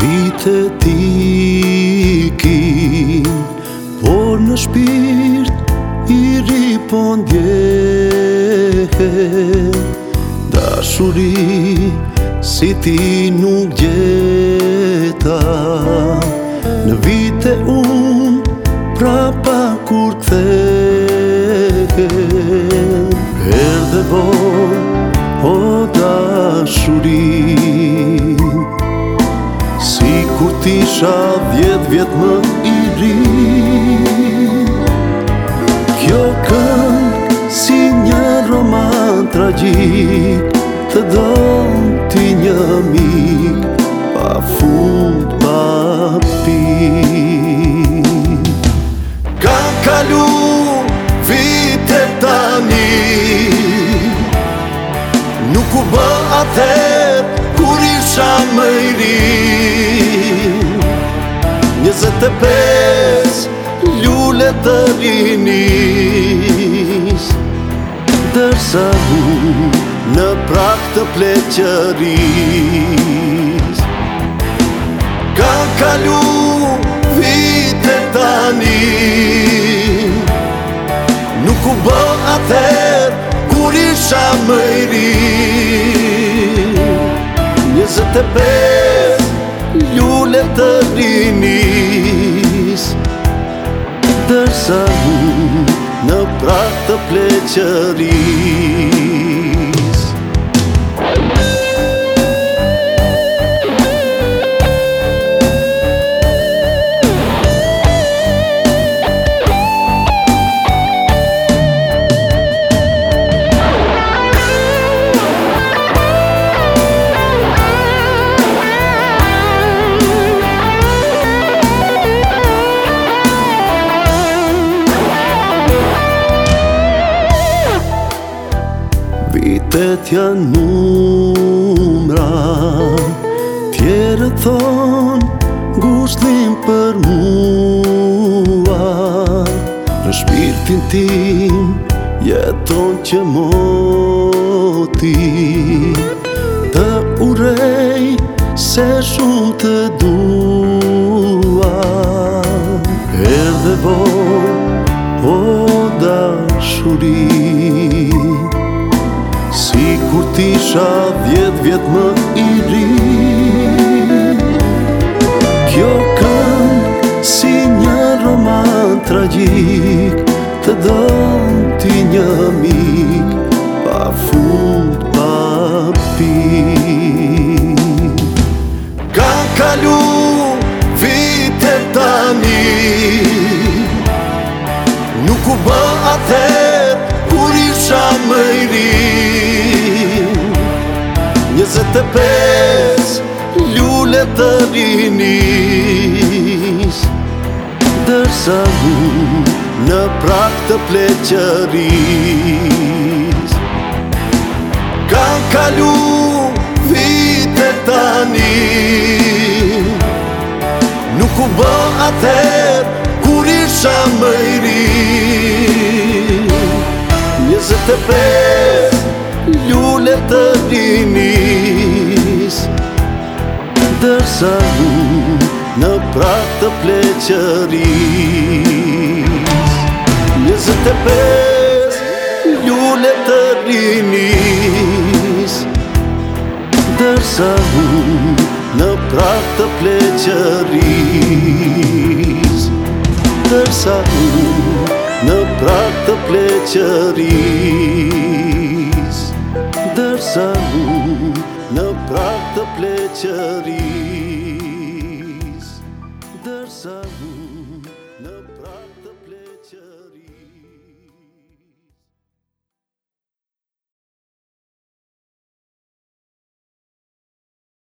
Vite ti kin Por në shpirt i ripon djehe Dashuri si ti nuk gjeta Në vite unë pa kur kthe jetë vjetë më i ri Kjo këngë si një roman tragik Të donë ti një mik Pa fund, pa pi Ka kalu vite tani Nuk u bë atër kur isha më i rinë njëzët të pes Ljullet të rinis Dërsa du në prak të pleqëris Ka kalu vite tani Nuk u bë atër kur isha më i ri Njëzët të pes Ljule të rinis Dërsa në prak të pleqëris Vitet janë numra Tjerët thonë Gushtlim për mua Në shpirtin tim Jeton që moti Të urej Se shumë të dua E dhe bo po Oda shurim isha djetë vjetë më i ri Kjo kanë si një roman tragik Të donë ti një mik Pa fund, pa pi Ka kalu vite tani Nuk u bë atër kur isha më i ri njëzët e pes Ljullet të rinis Dërsa mi në prak të pleqëris Ka kalu vite tani Nuk u bë atër kur isha më iri Njëzët e pes Lullet të rrinis Dërsa mu në brak të pleqeris Një zë të pes Lullet të rrinis Dërsa mu në brak të pleqeris Dërsa mu në brak të pleqeris să nu Në prag të nu